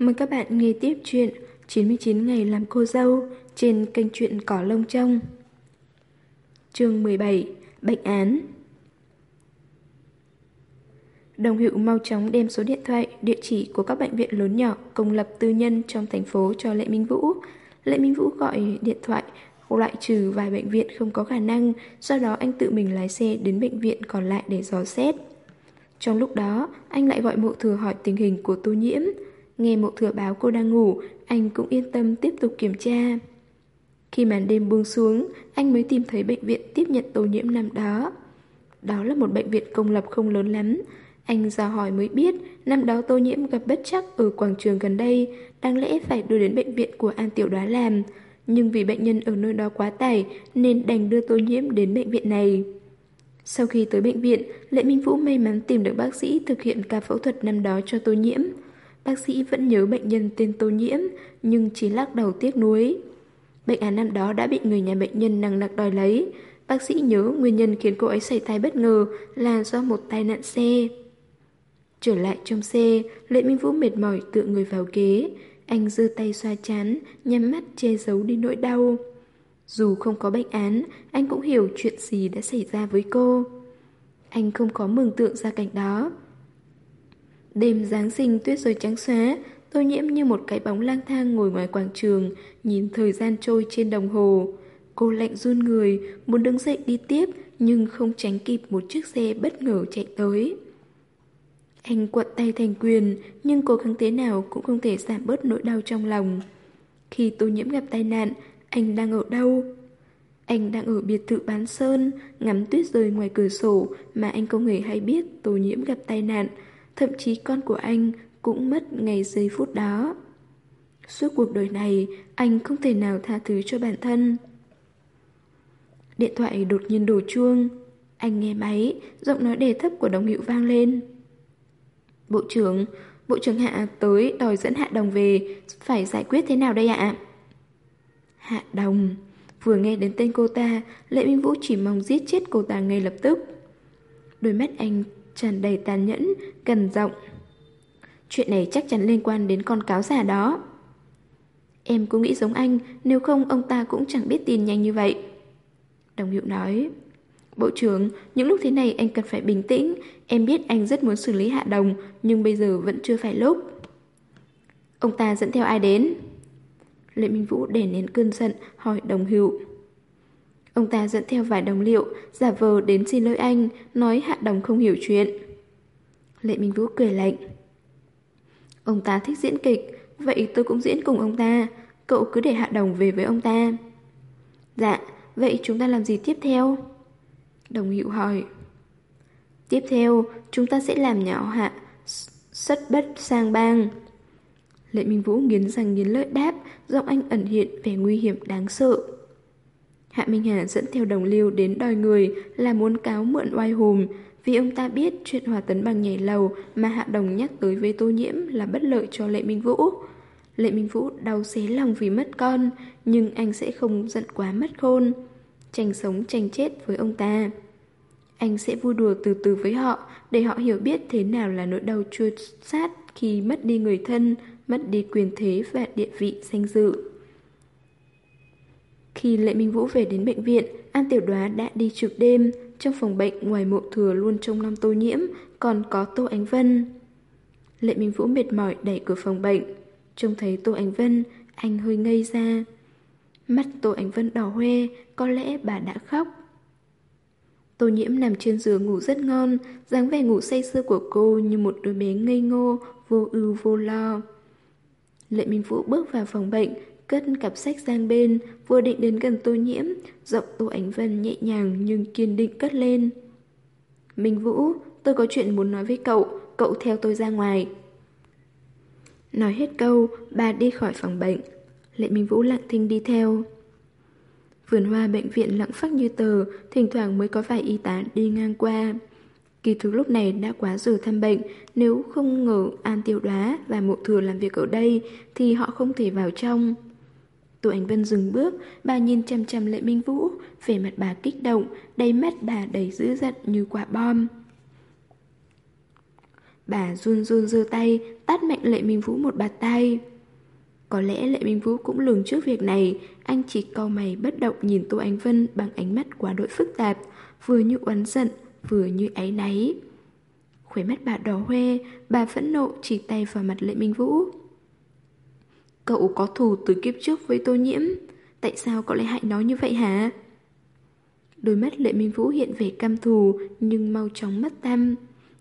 Mời các bạn nghe tiếp chuyện 99 ngày làm cô dâu trên kênh truyện Cỏ Lông Trông. Chương 17 Bệnh án Đồng hữu mau chóng đem số điện thoại, địa chỉ của các bệnh viện lớn nhỏ, công lập tư nhân trong thành phố cho Lệ Minh Vũ. Lệ Minh Vũ gọi điện thoại, loại trừ vài bệnh viện không có khả năng, sau đó anh tự mình lái xe đến bệnh viện còn lại để dò xét. Trong lúc đó, anh lại gọi mộ thừa hỏi tình hình của tô nhiễm. Nghe mộ thừa báo cô đang ngủ, anh cũng yên tâm tiếp tục kiểm tra. Khi màn đêm buông xuống, anh mới tìm thấy bệnh viện tiếp nhận tô nhiễm năm đó. Đó là một bệnh viện công lập không lớn lắm. Anh dò hỏi mới biết, năm đó tô nhiễm gặp bất chắc ở quảng trường gần đây, đáng lẽ phải đưa đến bệnh viện của An Tiểu Đoá làm. Nhưng vì bệnh nhân ở nơi đó quá tải, nên đành đưa tô nhiễm đến bệnh viện này. Sau khi tới bệnh viện, Lệ Minh Vũ may mắn tìm được bác sĩ thực hiện ca phẫu thuật năm đó cho tô nhiễm. Bác sĩ vẫn nhớ bệnh nhân tên tô nhiễm, nhưng chỉ lắc đầu tiếc nuối. Bệnh án năm đó đã bị người nhà bệnh nhân năng nặc đòi lấy. Bác sĩ nhớ nguyên nhân khiến cô ấy xảy thai bất ngờ là do một tai nạn xe. Trở lại trong xe, Lệ Minh Vũ mệt mỏi tựa người vào ghế. Anh giơ tay xoa chán, nhắm mắt che giấu đi nỗi đau. Dù không có bệnh án, anh cũng hiểu chuyện gì đã xảy ra với cô. Anh không có mường tượng ra cảnh đó. Đêm Giáng sinh tuyết rơi trắng xóa, tôi nhiễm như một cái bóng lang thang ngồi ngoài quảng trường, nhìn thời gian trôi trên đồng hồ. Cô lạnh run người, muốn đứng dậy đi tiếp, nhưng không tránh kịp một chiếc xe bất ngờ chạy tới. Anh quặn tay thành quyền, nhưng cố gắng thế nào cũng không thể giảm bớt nỗi đau trong lòng. Khi tô nhiễm gặp tai nạn, anh đang ở đâu? Anh đang ở biệt thự bán sơn, ngắm tuyết rơi ngoài cửa sổ mà anh không hề hay biết tô nhiễm gặp tai nạn. Thậm chí con của anh cũng mất ngày giây phút đó. Suốt cuộc đời này, anh không thể nào tha thứ cho bản thân. Điện thoại đột nhiên đổ chuông. Anh nghe máy, giọng nói đề thấp của đồng hiệu vang lên. Bộ trưởng, Bộ trưởng Hạ tới đòi dẫn Hạ Đồng về, phải giải quyết thế nào đây ạ? Hạ Đồng, vừa nghe đến tên cô ta, Lệ Minh Vũ chỉ mong giết chết cô ta ngay lập tức. Đôi mắt anh tràn đầy tàn nhẫn, gần rộng. Chuyện này chắc chắn liên quan đến con cáo giả đó. Em cũng nghĩ giống anh, nếu không ông ta cũng chẳng biết tin nhanh như vậy. Đồng hiệu nói. Bộ trưởng, những lúc thế này anh cần phải bình tĩnh. Em biết anh rất muốn xử lý hạ đồng, nhưng bây giờ vẫn chưa phải lúc. Ông ta dẫn theo ai đến? Lệ Minh Vũ để nén cơn giận, hỏi đồng hữu. Ông ta dẫn theo vài đồng liệu, giả vờ đến xin lỗi anh, nói hạ đồng không hiểu chuyện. Lệ Minh Vũ cười lạnh. Ông ta thích diễn kịch, vậy tôi cũng diễn cùng ông ta. Cậu cứ để hạ đồng về với ông ta. Dạ, vậy chúng ta làm gì tiếp theo? Đồng hiệu hỏi. Tiếp theo, chúng ta sẽ làm nhỏ hạ, sất bất sang bang. Lệ Minh Vũ nghiến răng nghiến lợi đáp, giọng anh ẩn hiện vẻ nguy hiểm đáng sợ. Hạ Minh Hà dẫn theo đồng liêu đến đòi người là muốn cáo mượn oai hùm, vì ông ta biết chuyện hòa tấn bằng nhảy lầu mà Hạ Đồng nhắc tới với tô nhiễm là bất lợi cho Lệ Minh Vũ. Lệ Minh Vũ đau xé lòng vì mất con, nhưng anh sẽ không giận quá mất khôn. Tranh sống tranh chết với ông ta. Anh sẽ vui đùa từ từ với họ để họ hiểu biết thế nào là nỗi đau chua sát khi mất đi người thân, mất đi quyền thế và địa vị danh dự. Khi Lệ Minh Vũ về đến bệnh viện, An Tiểu Đoá đã đi trực đêm. Trong phòng bệnh ngoài mộ thừa luôn trông nom tô nhiễm, còn có Tô Ánh Vân. Lệ Minh Vũ mệt mỏi đẩy cửa phòng bệnh. Trông thấy Tô Ánh Vân, anh hơi ngây ra. Mắt Tô Ánh Vân đỏ hoe, có lẽ bà đã khóc. Tô nhiễm nằm trên giường ngủ rất ngon, dáng vẻ ngủ say sưa của cô như một đứa bé ngây ngô, vô ưu vô lo. Lệ Minh Vũ bước vào phòng bệnh, cất cặp sách sang bên, vừa định đến gần tô nhiễm, giọng tô ánh vân nhẹ nhàng nhưng kiên định cất lên. Minh Vũ, tôi có chuyện muốn nói với cậu, cậu theo tôi ra ngoài. Nói hết câu, bà đi khỏi phòng bệnh. Lệ Minh Vũ lặng thinh đi theo. Vườn hoa bệnh viện lặng phắc như tờ, thỉnh thoảng mới có vài y tá đi ngang qua. Kỳ thực lúc này đã quá giờ thăm bệnh, nếu không ngờ An Tiêu Đoá và Mộ Thừa làm việc ở đây thì họ không thể vào trong. Tô Ánh Vân dừng bước, bà nhìn chăm chăm Lệ Minh Vũ, vẻ mặt bà kích động, đầy mắt bà đầy dữ giận như quả bom. Bà run run giơ tay, tát mạnh Lệ Minh Vũ một bạt tay. Có lẽ Lệ Minh Vũ cũng lường trước việc này, anh chỉ cau mày bất động nhìn Tô Ánh Vân bằng ánh mắt quá đội phức tạp, vừa như oán giận, vừa như áy náy. Khóe mắt bà đỏ hoe, bà phẫn nộ chỉ tay vào mặt Lệ Minh Vũ. Cậu có thù từ kiếp trước với tô nhiễm, tại sao cậu lại hại nó như vậy hả? Đôi mắt Lệ Minh Vũ hiện vẻ cam thù nhưng mau chóng mất tâm.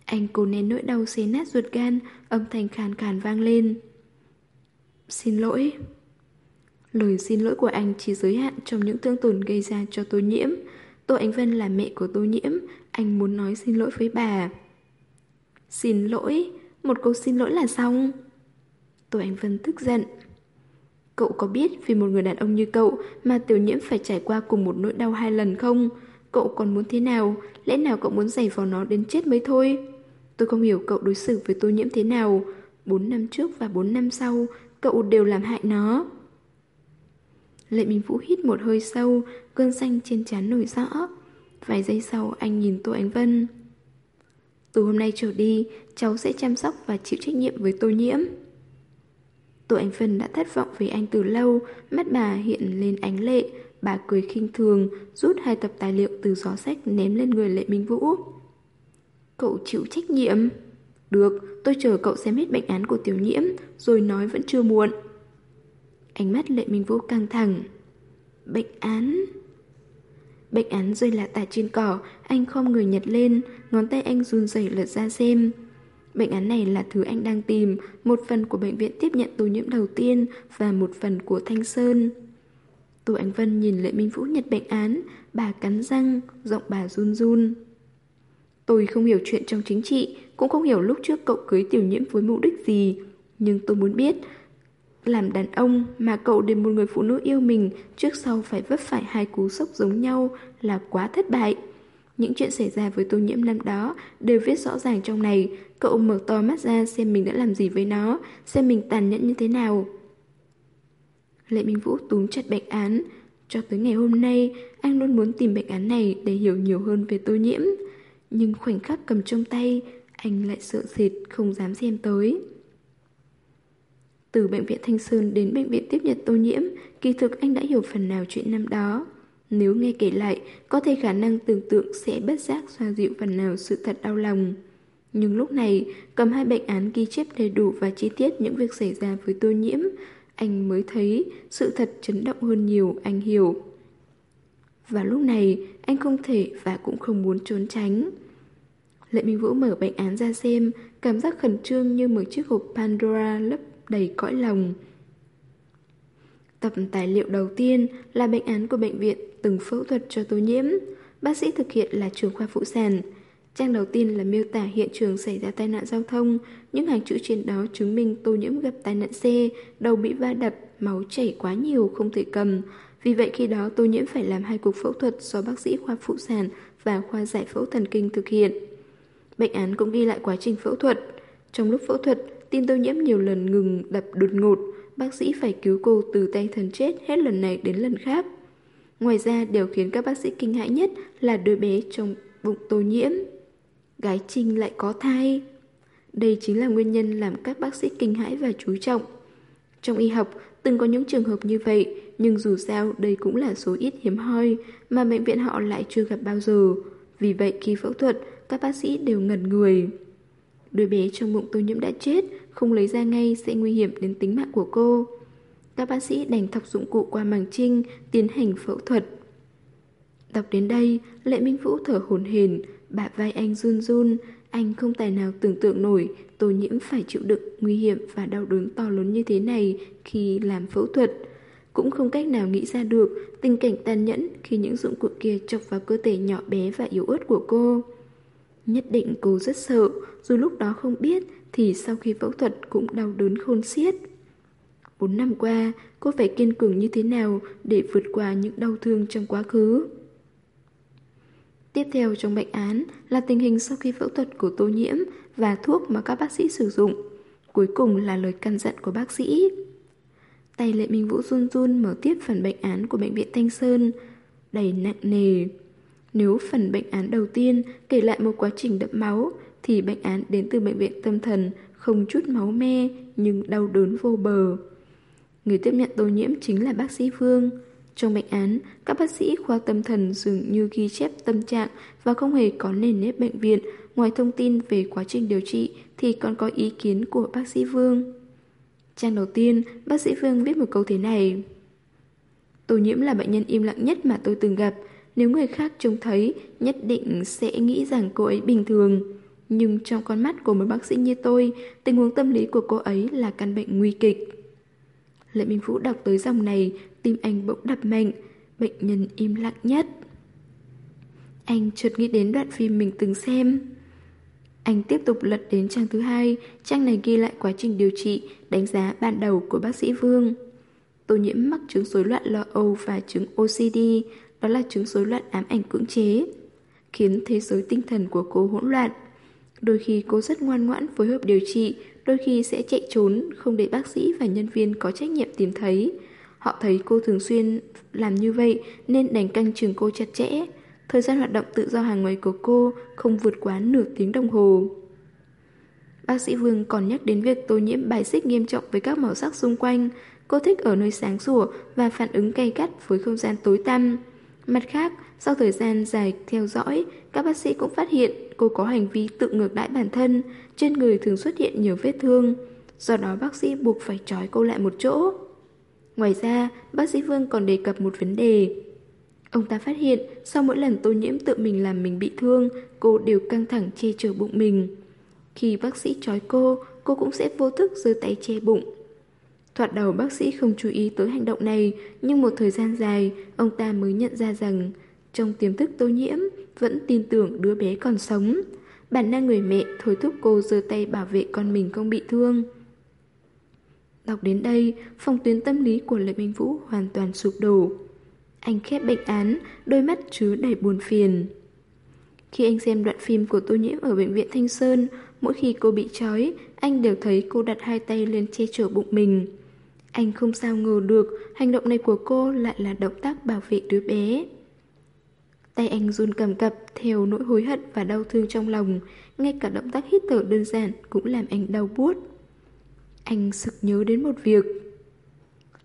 Anh cố nén nỗi đau xé nát ruột gan, âm thanh khàn khàn vang lên. Xin lỗi. Lời xin lỗi của anh chỉ giới hạn trong những thương tổn gây ra cho tô nhiễm. Tô Ánh Vân là mẹ của tô nhiễm, anh muốn nói xin lỗi với bà. Xin lỗi, một câu xin lỗi là xong. Tô Ánh Vân tức giận. Cậu có biết vì một người đàn ông như cậu mà tiểu nhiễm phải trải qua cùng một nỗi đau hai lần không? Cậu còn muốn thế nào? Lẽ nào cậu muốn giày vào nó đến chết mới thôi? Tôi không hiểu cậu đối xử với tôi nhiễm thế nào. Bốn năm trước và bốn năm sau, cậu đều làm hại nó. Lệ Minh Vũ hít một hơi sâu, cơn xanh trên trán nổi rõ. Vài giây sau anh nhìn Tô Ánh Vân. Từ hôm nay trở đi, cháu sẽ chăm sóc và chịu trách nhiệm với tôi nhiễm. Tô Ánh Vân đã thất vọng với anh từ lâu, mắt bà hiện lên ánh lệ, bà cười khinh thường, rút hai tập tài liệu từ gió sách ném lên người Lệ Minh Vũ. Cậu chịu trách nhiệm. Được, tôi chờ cậu xem hết bệnh án của tiểu nhiễm, rồi nói vẫn chưa muộn. Ánh mắt Lệ Minh Vũ căng thẳng. Bệnh án... Bệnh án rơi lạ tả trên cỏ, anh không người nhặt lên, ngón tay anh run rẩy lật ra xem. Bệnh án này là thứ anh đang tìm, một phần của bệnh viện tiếp nhận tù nhiễm đầu tiên và một phần của Thanh Sơn. Tô Ánh Vân nhìn Lệ Minh Vũ nhật bệnh án, bà cắn răng, giọng bà run run. Tôi không hiểu chuyện trong chính trị, cũng không hiểu lúc trước cậu cưới tiểu nhiễm với mục đích gì. Nhưng tôi muốn biết, làm đàn ông mà cậu để một người phụ nữ yêu mình trước sau phải vấp phải hai cú sốc giống nhau là quá thất bại. Những chuyện xảy ra với tô nhiễm năm đó đều viết rõ ràng trong này. Cậu mở to mắt ra xem mình đã làm gì với nó, xem mình tàn nhẫn như thế nào. Lệ Minh Vũ túm chặt bệnh án. Cho tới ngày hôm nay, anh luôn muốn tìm bệnh án này để hiểu nhiều hơn về tô nhiễm. Nhưng khoảnh khắc cầm trong tay, anh lại sợ sệt không dám xem tới. Từ bệnh viện Thanh Sơn đến bệnh viện tiếp nhận tô nhiễm, kỳ thực anh đã hiểu phần nào chuyện năm đó. Nếu nghe kể lại, có thể khả năng tưởng tượng sẽ bất giác xoa dịu phần nào sự thật đau lòng. Nhưng lúc này, cầm hai bệnh án ghi chép đầy đủ và chi tiết những việc xảy ra với tô nhiễm, anh mới thấy sự thật chấn động hơn nhiều, anh hiểu. Và lúc này, anh không thể và cũng không muốn trốn tránh. Lệ Minh Vũ mở bệnh án ra xem, cảm giác khẩn trương như một chiếc hộp Pandora lấp đầy cõi lòng. Tập tài liệu đầu tiên là bệnh án của bệnh viện từng phẫu thuật cho tô nhiễm. Bác sĩ thực hiện là trường khoa phụ sản. Trang đầu tiên là miêu tả hiện trường xảy ra tai nạn giao thông. Những hàng chữ trên đó chứng minh tô nhiễm gặp tai nạn xe, đầu bị va đập, máu chảy quá nhiều không thể cầm. Vì vậy khi đó tô nhiễm phải làm hai cuộc phẫu thuật do bác sĩ khoa phụ sản và khoa giải phẫu thần kinh thực hiện. Bệnh án cũng ghi lại quá trình phẫu thuật. Trong lúc phẫu thuật, tim tô nhiễm nhiều lần ngừng đập đột ngột, bác sĩ phải cứu cô từ tay thần chết hết lần này đến lần khác. Ngoài ra, điều khiến các bác sĩ kinh hãi nhất là đứa bé trong bụng tô nhiễm. Gái Trinh lại có thai. Đây chính là nguyên nhân làm các bác sĩ kinh hãi và chú trọng. Trong y học, từng có những trường hợp như vậy, nhưng dù sao đây cũng là số ít hiếm hoi mà bệnh viện họ lại chưa gặp bao giờ. Vì vậy khi phẫu thuật, các bác sĩ đều ngẩn người. Đứa bé trong bụng tô nhiễm đã chết, không lấy ra ngay sẽ nguy hiểm đến tính mạng của cô. Các bác sĩ đành thọc dụng cụ qua màng trinh, tiến hành phẫu thuật. Đọc đến đây, Lệ Minh Vũ thở hổn hển, bả vai anh run run, anh không tài nào tưởng tượng nổi tô nhiễm phải chịu đựng nguy hiểm và đau đớn to lớn như thế này khi làm phẫu thuật. Cũng không cách nào nghĩ ra được tình cảnh tàn nhẫn khi những dụng cụ kia chọc vào cơ thể nhỏ bé và yếu ớt của cô. Nhất định cô rất sợ, dù lúc đó không biết thì sau khi phẫu thuật cũng đau đớn khôn xiết. Bốn năm qua, cô phải kiên cường như thế nào để vượt qua những đau thương trong quá khứ. Tiếp theo trong bệnh án là tình hình sau khi phẫu thuật của tô nhiễm và thuốc mà các bác sĩ sử dụng. Cuối cùng là lời căn dặn của bác sĩ. Tay Lệ Minh Vũ run run mở tiếp phần bệnh án của bệnh viện Thanh Sơn, đầy nặng nề. Nếu phần bệnh án đầu tiên kể lại một quá trình đẫm máu, thì bệnh án đến từ bệnh viện tâm thần không chút máu me nhưng đau đớn vô bờ. Người tiếp nhận tô nhiễm chính là bác sĩ Phương. Trong bệnh án, các bác sĩ khoa tâm thần dường như ghi chép tâm trạng và không hề có nền nếp bệnh viện. Ngoài thông tin về quá trình điều trị thì còn có ý kiến của bác sĩ Vương. Trang đầu tiên, bác sĩ Vương viết một câu thế này. Tô nhiễm là bệnh nhân im lặng nhất mà tôi từng gặp. Nếu người khác trông thấy, nhất định sẽ nghĩ rằng cô ấy bình thường. Nhưng trong con mắt của một bác sĩ như tôi, tình huống tâm lý của cô ấy là căn bệnh nguy kịch. Lệ Minh Vũ đọc tới dòng này, tim anh bỗng đập mạnh, bệnh nhân im lặng nhất. Anh chợt nghĩ đến đoạn phim mình từng xem. Anh tiếp tục lật đến trang thứ hai, trang này ghi lại quá trình điều trị, đánh giá ban đầu của bác sĩ Vương. Tô nhiễm mắc chứng rối loạn lo âu và chứng OCD, đó là chứng rối loạn ám ảnh cưỡng chế, khiến thế giới tinh thần của cô hỗn loạn. Đôi khi cô rất ngoan ngoãn phối hợp điều trị, đôi khi sẽ chạy trốn, không để bác sĩ và nhân viên có trách nhiệm tìm thấy. Họ thấy cô thường xuyên làm như vậy nên đành canh chừng cô chặt chẽ. Thời gian hoạt động tự do hàng ngày của cô không vượt quá nửa tiếng đồng hồ. Bác sĩ Vương còn nhắc đến việc tô nhiễm bài xích nghiêm trọng với các màu sắc xung quanh. Cô thích ở nơi sáng sủa và phản ứng gay gắt với không gian tối tăm. Mặt khác, sau thời gian dài theo dõi, các bác sĩ cũng phát hiện cô có hành vi tự ngược đãi bản thân, trên người thường xuất hiện nhiều vết thương. Do đó bác sĩ buộc phải trói cô lại một chỗ. Ngoài ra, bác sĩ Vương còn đề cập một vấn đề. Ông ta phát hiện sau mỗi lần tô nhiễm tự mình làm mình bị thương, cô đều căng thẳng che chở bụng mình. Khi bác sĩ trói cô, cô cũng sẽ vô thức giơ tay che bụng. Thoạt đầu bác sĩ không chú ý tới hành động này, nhưng một thời gian dài, ông ta mới nhận ra rằng trong tiềm thức tô nhiễm vẫn tin tưởng đứa bé còn sống. Bản năng người mẹ thôi thúc cô giơ tay bảo vệ con mình không bị thương. Đọc đến đây, phòng tuyến tâm lý của Lê Minh Vũ hoàn toàn sụp đổ. Anh khép bệnh án, đôi mắt chứa đầy buồn phiền. Khi anh xem đoạn phim của Tô Nhiễm ở bệnh viện Thanh Sơn, mỗi khi cô bị trói, anh đều thấy cô đặt hai tay lên che chở bụng mình. Anh không sao ngờ được hành động này của cô lại là động tác bảo vệ đứa bé. Tay anh run cầm cập theo nỗi hối hận và đau thương trong lòng, ngay cả động tác hít thở đơn giản cũng làm anh đau buốt. Anh sực nhớ đến một việc.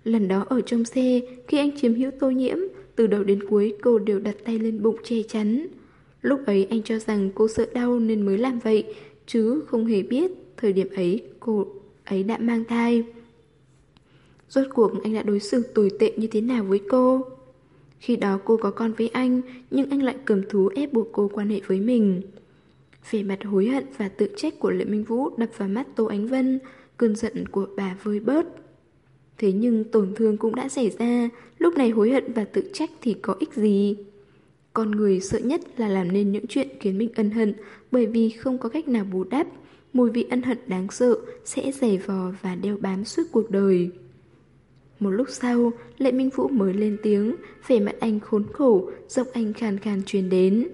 Lần đó ở trong xe, khi anh chiếm hữu tô nhiễm, từ đầu đến cuối cô đều đặt tay lên bụng che chắn. Lúc ấy anh cho rằng cô sợ đau nên mới làm vậy, chứ không hề biết thời điểm ấy cô ấy đã mang thai. Rốt cuộc anh đã đối xử tồi tệ như thế nào với cô? Khi đó cô có con với anh, nhưng anh lại cầm thú ép buộc cô quan hệ với mình. Về mặt hối hận và tự trách của Lệ Minh Vũ đập vào mắt Tô Ánh Vân, cơn giận của bà vơi bớt. Thế nhưng tổn thương cũng đã xảy ra, lúc này hối hận và tự trách thì có ích gì? Con người sợ nhất là làm nên những chuyện khiến mình ân hận bởi vì không có cách nào bù đắp. Mùi vị ân hận đáng sợ sẽ dày vò và đeo bám suốt cuộc đời. Một lúc sau, Lệ Minh Vũ mới lên tiếng, vẻ mặt anh khốn khổ, giọng anh khàn khàn truyền đến.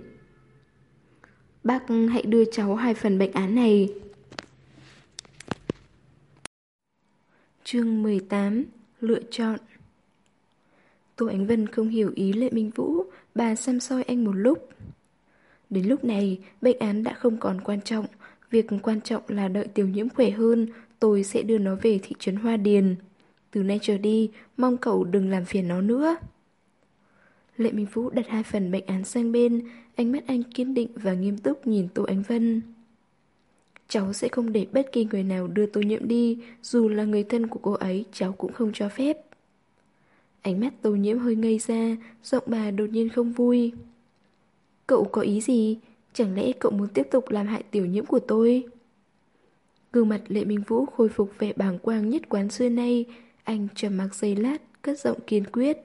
Bác hãy đưa cháu hai phần bệnh án này. Chương 18 Lựa chọn Tô Ánh Vân không hiểu ý Lệ Minh Vũ, bà xăm soi anh một lúc. Đến lúc này, bệnh án đã không còn quan trọng. Việc quan trọng là đợi tiểu nhiễm khỏe hơn, tôi sẽ đưa nó về thị trấn Hoa Điền. Từ nay trở đi, mong cậu đừng làm phiền nó nữa. Lệ Minh Vũ đặt hai phần bệnh án sang bên, ánh mắt anh kiên định và nghiêm túc nhìn Tô Ánh Vân. Cháu sẽ không để bất kỳ người nào đưa tô nhiễm đi, dù là người thân của cô ấy, cháu cũng không cho phép. Ánh mắt tô nhiễm hơi ngây ra, giọng bà đột nhiên không vui. Cậu có ý gì? Chẳng lẽ cậu muốn tiếp tục làm hại tiểu nhiễm của tôi? Gương mặt Lệ Minh Vũ khôi phục vẻ bàng quang nhất quán xưa nay, anh trầm mặc giây lát, cất giọng kiên quyết.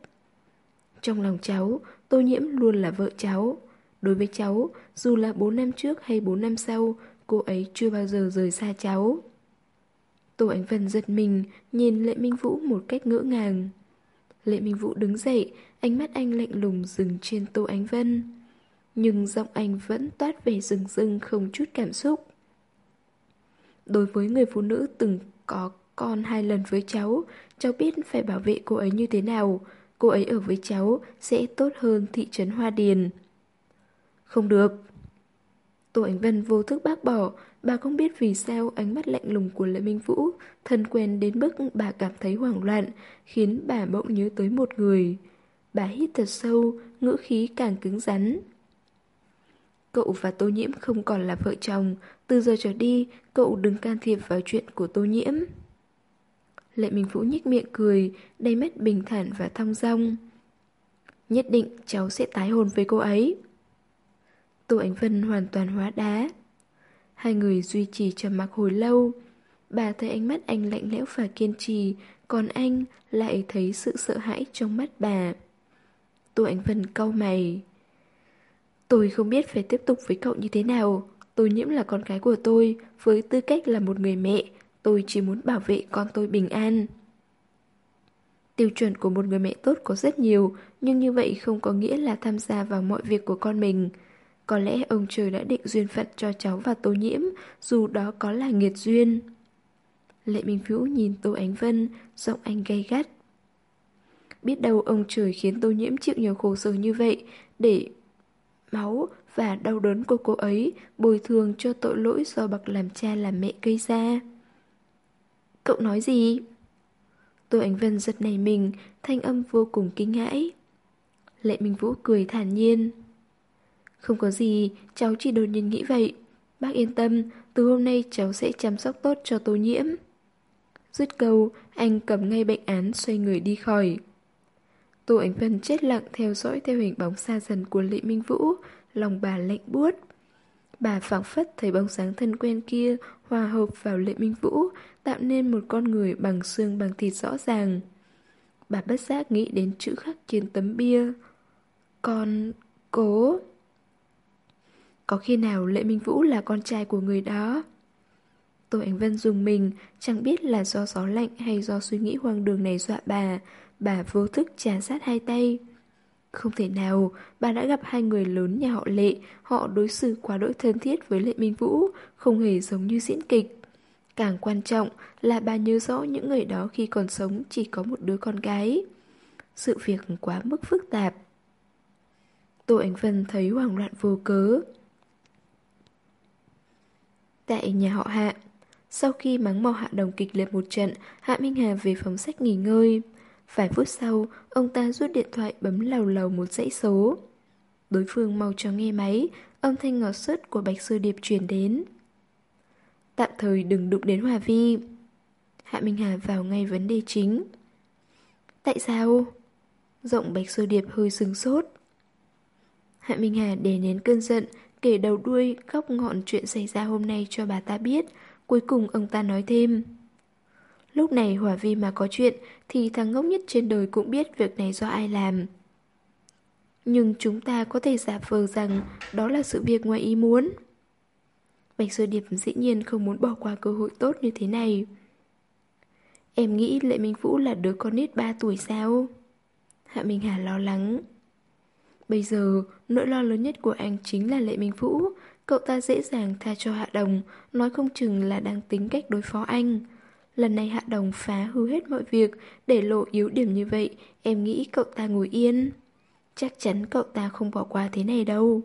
Trong lòng cháu, tô nhiễm luôn là vợ cháu. Đối với cháu, dù là 4 năm trước hay 4 năm sau, cô ấy chưa bao giờ rời xa cháu. Tô Ánh Vân giật mình, nhìn Lệ Minh Vũ một cách ngỡ ngàng. Lệ Minh Vũ đứng dậy, ánh mắt anh lạnh lùng dừng trên Tô Ánh Vân. Nhưng giọng anh vẫn toát vẻ rừng rưng không chút cảm xúc. Đối với người phụ nữ từng có con hai lần với cháu, cháu biết phải bảo vệ cô ấy như thế nào. Cô ấy ở với cháu sẽ tốt hơn thị trấn Hoa Điền. Không được. Tô Ánh Vân vô thức bác bỏ, bà không biết vì sao ánh mắt lạnh lùng của Lệ Minh Vũ thân quen đến mức bà cảm thấy hoảng loạn, khiến bà bỗng nhớ tới một người. Bà hít thật sâu, ngữ khí càng cứng rắn. Cậu và Tô Nhiễm không còn là vợ chồng, từ giờ trở đi cậu đừng can thiệp vào chuyện của Tô Nhiễm. Lệ Minh Vũ nhích miệng cười, đầy mắt bình thản và thong dong. Nhất định cháu sẽ tái hôn với cô ấy. Tô Ánh Vân hoàn toàn hóa đá. Hai người duy trì trầm mặc hồi lâu. Bà thấy ánh mắt anh lạnh lẽo và kiên trì, còn anh lại thấy sự sợ hãi trong mắt bà. Tô Ánh Vân cau mày. Tôi không biết phải tiếp tục với cậu như thế nào. Tôi nhiễm là con gái của tôi, với tư cách là một người mẹ, tôi chỉ muốn bảo vệ con tôi bình an. Tiêu chuẩn của một người mẹ tốt có rất nhiều, nhưng như vậy không có nghĩa là tham gia vào mọi việc của con mình. Có lẽ ông trời đã định duyên phận cho cháu và Tô Nhiễm, dù đó có là nghiệt duyên. Lệ Minh Vũ nhìn Tô Ánh Vân, giọng anh gay gắt. Biết đâu ông trời khiến Tô Nhiễm chịu nhiều khổ sở như vậy, để máu và đau đớn của cô ấy bồi thường cho tội lỗi do bậc làm cha làm mẹ gây ra. Cậu nói gì? Tô Ánh Vân giật nảy mình, thanh âm vô cùng kinh hãi. Lệ Minh Vũ cười thản nhiên. Không có gì, cháu chỉ đột nhiên nghĩ vậy. Bác yên tâm, từ hôm nay cháu sẽ chăm sóc tốt cho tô nhiễm. Dứt câu, anh cầm ngay bệnh án xoay người đi khỏi. Tô Ánh Vân chết lặng theo dõi theo hình bóng xa dần của Lệ Minh Vũ, lòng bà lạnh buốt. Bà phảng phất thấy bóng dáng thân quen kia hòa hợp vào Lệ Minh Vũ, tạo nên một con người bằng xương bằng thịt rõ ràng. Bà bất giác nghĩ đến chữ khắc trên tấm bia. Con... cố... Có khi nào Lệ Minh Vũ là con trai của người đó? Tô Ánh Vân dùng mình, chẳng biết là do gió lạnh hay do suy nghĩ hoang đường này dọa bà, bà vô thức trà sát hai tay. Không thể nào, bà đã gặp hai người lớn nhà họ Lệ, họ đối xử quá đỗi thân thiết với Lệ Minh Vũ, không hề giống như diễn kịch. Càng quan trọng là bà nhớ rõ những người đó khi còn sống chỉ có một đứa con gái. Sự việc quá mức phức tạp. Tô Ánh Vân thấy hoảng loạn vô cớ. Tại nhà họ Hạ, sau khi mắng mỏ Hạ Đồng kịch liệt một trận, Hạ Minh Hà về phòng sách nghỉ ngơi. Vài phút sau, ông ta rút điện thoại bấm lầu lầu một dãy số. Đối phương mau cho nghe máy, âm thanh ngọt sứt của Bạch Sư Điệp truyền đến. Tạm thời đừng đụng đến Hòa Vi. Hạ Minh Hà vào ngay vấn đề chính. Tại sao? Giọng Bạch Sư Điệp hơi sừng sốt. Hạ Minh Hà đè nén cơn giận, kể đầu đuôi góc ngọn chuyện xảy ra hôm nay cho bà ta biết. Cuối cùng ông ta nói thêm. Lúc này Hòa Vi mà có chuyện thì thằng ngốc nhất trên đời cũng biết việc này do ai làm. Nhưng chúng ta có thể giả vờ rằng đó là sự việc ngoài ý muốn. Bạch Sơ Điệp dĩ nhiên không muốn bỏ qua cơ hội tốt như thế này. Em nghĩ Lệ Minh Vũ là đứa con nít 3 tuổi sao? Hạ Minh Hà lo lắng. Bây giờ, nỗi lo lớn nhất của anh chính là Lệ Minh Vũ. Cậu ta dễ dàng tha cho Hạ Đồng, nói không chừng là đang tính cách đối phó anh. Lần này Hạ Đồng phá hư hết mọi việc, để lộ yếu điểm như vậy, em nghĩ cậu ta ngồi yên. Chắc chắn cậu ta không bỏ qua thế này đâu.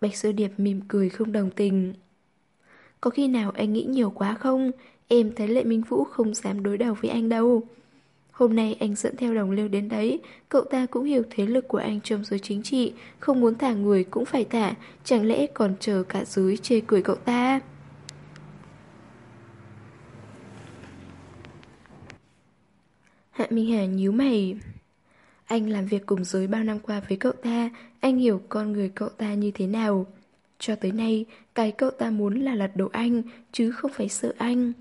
Bạch sư Điệp mỉm cười không đồng tình. Có khi nào anh nghĩ nhiều quá không? Em thấy Lệ Minh Vũ không dám đối đầu với anh đâu. Hôm nay anh dẫn theo đồng liêu đến đấy, cậu ta cũng hiểu thế lực của anh trong giới chính trị, không muốn thả người cũng phải thả, chẳng lẽ còn chờ cả dưới chê cười cậu ta? Hạ Minh Hà nhíu mày. Anh làm việc cùng giới bao năm qua với cậu ta, anh hiểu con người cậu ta như thế nào. Cho tới nay, cái cậu ta muốn là lật đổ anh, chứ không phải sợ anh.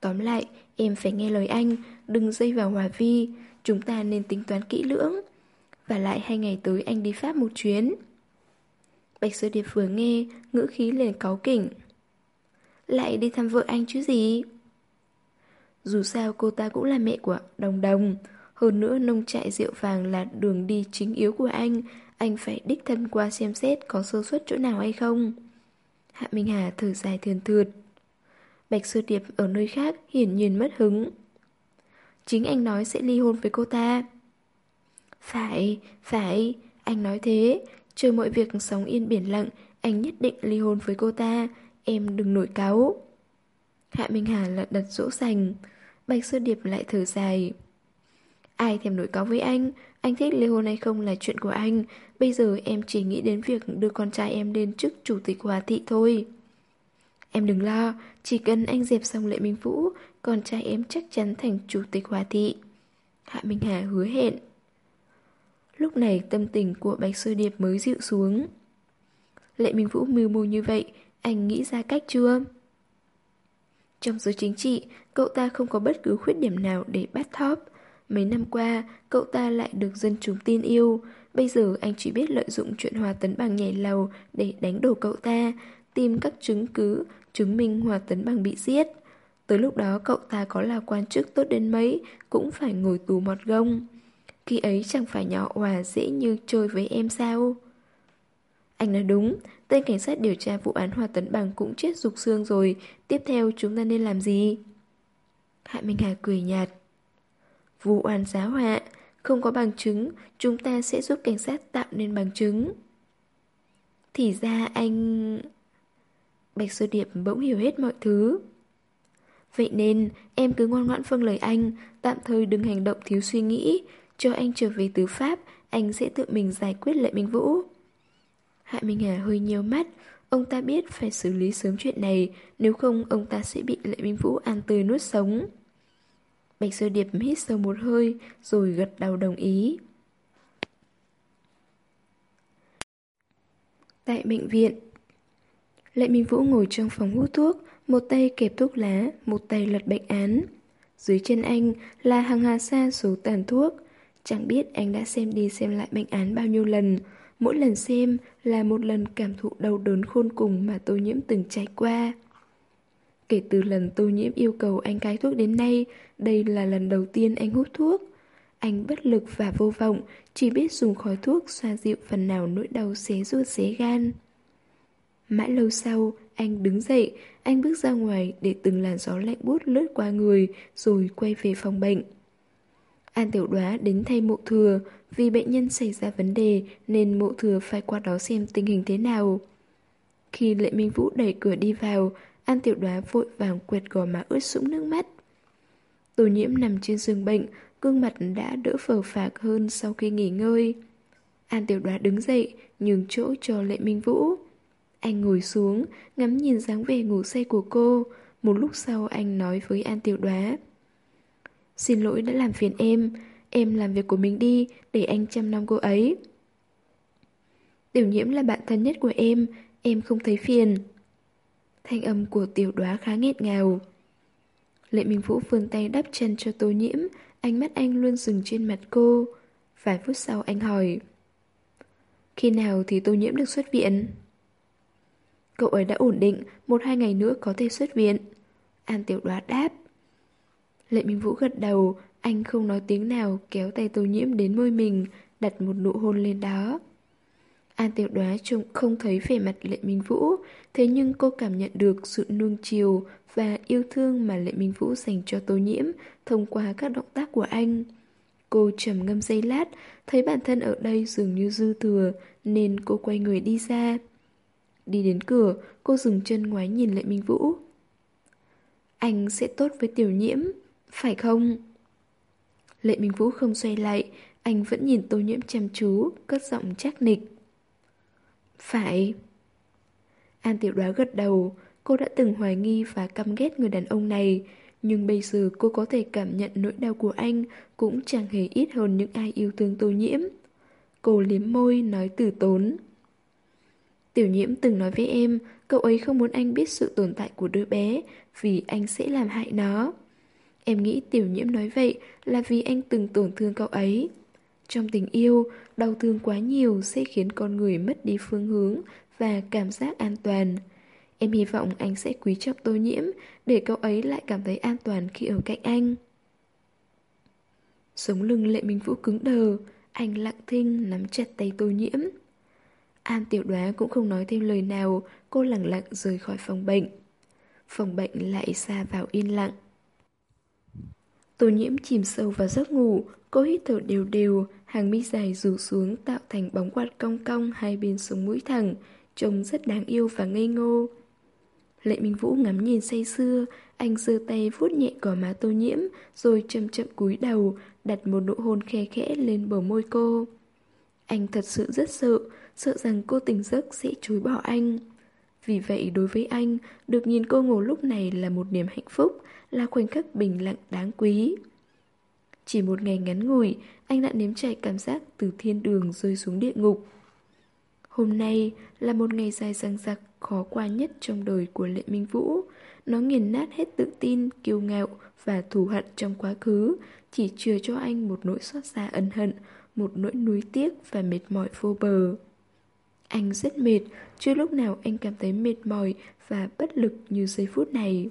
Tóm lại, em phải nghe lời anh, đừng dây vào hòa vi, chúng ta nên tính toán kỹ lưỡng. Và lại hai ngày tới anh đi Pháp một chuyến. Bạch Sơ Điệp vừa nghe, ngữ khí liền cáu kỉnh. Lại đi thăm vợ anh chứ gì? Dù sao cô ta cũng là mẹ của Đồng Đồng Hơn nữa nông trại rượu vàng là đường đi chính yếu của anh. Anh phải đích thân qua xem xét có sơ suất chỗ nào hay không. Hạ Minh Hà thở dài thườn thượt. Bạch sư Điệp ở nơi khác hiển nhiên mất hứng. Chính anh nói sẽ ly hôn với cô ta. Phải, phải, anh nói thế. Chờ mọi việc sống yên biển lặng anh nhất định ly hôn với cô ta, em đừng nổi cáu. Hạ Minh Hà lật đật rũ sành Bạch Sư Điệp lại thở dài. Ai thèm nổi cáo với anh, anh thích ly hôn hay không là chuyện của anh, bây giờ em chỉ nghĩ đến việc đưa con trai em lên chức chủ tịch hòa thị thôi. Em đừng lo, chỉ cần anh dẹp xong lệ minh vũ, con trai em chắc chắn thành chủ tịch hòa thị. Hạ Minh Hà hứa hẹn. Lúc này tâm tình của Bạch Sư Điệp mới dịu xuống. Lệ Minh Vũ mưu mô như vậy, anh nghĩ ra cách chưa? Trong giới chính trị, cậu ta không có bất cứ khuyết điểm nào để bắt thóp. Mấy năm qua, cậu ta lại được dân chúng tin yêu. Bây giờ anh chỉ biết lợi dụng chuyện Hòa Tấn Bằng nhảy lầu để đánh đổ cậu ta, tìm các chứng cứ chứng minh Hòa Tấn Bằng bị giết. Tới lúc đó cậu ta có là quan chức tốt đến mấy cũng phải ngồi tù mọt gông. Khi ấy chẳng phải nhỏ hòa dễ như chơi với em sao? Anh nói đúng, tên cảnh sát điều tra vụ án Hòa Tấn Bằng cũng chết rục xương rồi, tiếp theo chúng ta nên làm gì? Hạ Minh Hà cười nhạt. Vụ án giá họa, không có bằng chứng, chúng ta sẽ giúp cảnh sát tạo nên bằng chứng. Thì ra anh... Bạch Sơ Điệp bỗng hiểu hết mọi thứ. Vậy nên, em cứ ngoan ngoãn vâng lời anh, tạm thời đừng hành động thiếu suy nghĩ, cho anh trở về tứ pháp, anh sẽ tự mình giải quyết lệ Minh Vũ. Hạ Minh Hà hơi nhiều mắt, ông ta biết phải xử lý sớm chuyện này, nếu không ông ta sẽ bị lệ Minh Vũ an tươi nuốt sống. Bạch Sơ Điệp hít sâu một hơi, rồi gật đầu đồng ý. Tại bệnh viện Lệ Minh Vũ ngồi trong phòng hút thuốc, một tay kẹp thuốc lá, một tay lật bệnh án. Dưới chân anh là hàng hà xa số tàn thuốc. Chẳng biết anh đã xem đi xem lại bệnh án bao nhiêu lần. Mỗi lần xem là một lần cảm thụ đau đớn khôn cùng mà tô nhiễm từng trải qua. Kể từ lần tô nhiễm yêu cầu anh cai thuốc đến nay, đây là lần đầu tiên anh hút thuốc. Anh bất lực và vô vọng, chỉ biết dùng khói thuốc xoa dịu phần nào nỗi đau xé ruột xé gan. Mãi lâu sau, anh đứng dậy, anh bước ra ngoài để từng làn gió lạnh bút lướt qua người, rồi quay về phòng bệnh. An tiểu đoá đến thay mộ thừa, vì bệnh nhân xảy ra vấn đề nên mộ thừa phải qua đó xem tình hình thế nào. Khi Lệ Minh Vũ đẩy cửa đi vào, An tiểu đoá vội vàng quẹt gò má ướt sũng nước mắt. Tô nhiễm nằm trên giường bệnh, gương mặt đã đỡ phờ phạc hơn sau khi nghỉ ngơi. An tiểu đoá đứng dậy, nhường chỗ cho Lệ Minh Vũ. Anh ngồi xuống, ngắm nhìn dáng vẻ ngủ say của cô. Một lúc sau anh nói với An Tiểu Đoá. Xin lỗi đã làm phiền em, em làm việc của mình đi để anh chăm nom cô ấy. Tiểu nhiễm là bạn thân nhất của em, em không thấy phiền. Thanh âm của tiểu đoá khá nghẹt ngào. Lệ Minh Vũ vươn tay đắp chân cho tô nhiễm, ánh mắt anh luôn dừng trên mặt cô. Vài phút sau anh hỏi. Khi nào thì tô nhiễm được xuất viện? Cậu ấy đã ổn định, một hai ngày nữa có thể xuất viện. An tiểu đoá đáp. Lệ Minh Vũ gật đầu, anh không nói tiếng nào kéo tay tô nhiễm đến môi mình, đặt một nụ hôn lên đó. An tiểu đoá trông không thấy vẻ mặt Lệ Minh Vũ, thế nhưng cô cảm nhận được sự nuông chiều và yêu thương mà Lệ Minh Vũ dành cho tô nhiễm thông qua các động tác của anh. Cô trầm ngâm giây lát, thấy bản thân ở đây dường như dư thừa, nên cô quay người đi ra. Đi đến cửa, cô dừng chân ngoái nhìn Lệ Minh Vũ. Anh sẽ tốt với tiểu nhiễm, phải không? Lệ Minh Vũ không xoay lại, anh vẫn nhìn tô nhiễm chăm chú, cất giọng chắc nịch. Phải. An tiểu đoá gật đầu, cô đã từng hoài nghi và căm ghét người đàn ông này, nhưng bây giờ cô có thể cảm nhận nỗi đau của anh cũng chẳng hề ít hơn những ai yêu thương tô nhiễm. Cô liếm môi nói từ tốn. Tiểu nhiễm từng nói với em, cậu ấy không muốn anh biết sự tồn tại của đứa bé, vì anh sẽ làm hại nó. Em nghĩ tiểu nhiễm nói vậy là vì anh từng tổn thương cậu ấy. Trong tình yêu, đau thương quá nhiều sẽ khiến con người mất đi phương hướng và cảm giác an toàn. Em hy vọng anh sẽ quý trọng tô nhiễm để cậu ấy lại cảm thấy an toàn khi ở cạnh anh. Sống lưng lệ minh vũ cứng đờ, anh lặng thinh nắm chặt tay tô nhiễm. An tiểu đoá cũng không nói thêm lời nào, cô lặng lặng rời khỏi phòng bệnh. Phòng bệnh lại xa vào yên lặng. Tô nhiễm chìm sâu vào giấc ngủ, cô hít thở đều đều, hàng mi dài rủ xuống tạo thành bóng quạt cong cong hai bên sống mũi thẳng, trông rất đáng yêu và ngây ngô. Lệ Minh Vũ ngắm nhìn say sưa, anh giơ tay vuốt nhẹ gò má tô nhiễm, rồi chậm chậm cúi đầu, đặt một nụ hôn khe khẽ lên bờ môi cô. Anh thật sự rất sợ, sợ rằng cô tỉnh giấc sẽ chối bỏ anh. Vì vậy đối với anh, được nhìn cô ngủ lúc này là một niềm hạnh phúc, là khoảnh khắc bình lặng đáng quý. Chỉ một ngày ngắn ngủi, anh đã nếm trải cảm giác từ thiên đường rơi xuống địa ngục. Hôm nay là một ngày dài dằng dặc khó qua nhất trong đời của Lệ Minh Vũ. Nó nghiền nát hết tự tin, kiêu ngạo và thù hận trong quá khứ, chỉ chừa cho anh một nỗi xót xa ân hận, một nỗi nuối tiếc và mệt mỏi vô bờ. Anh rất mệt, chưa lúc nào anh cảm thấy mệt mỏi và bất lực như giây phút này.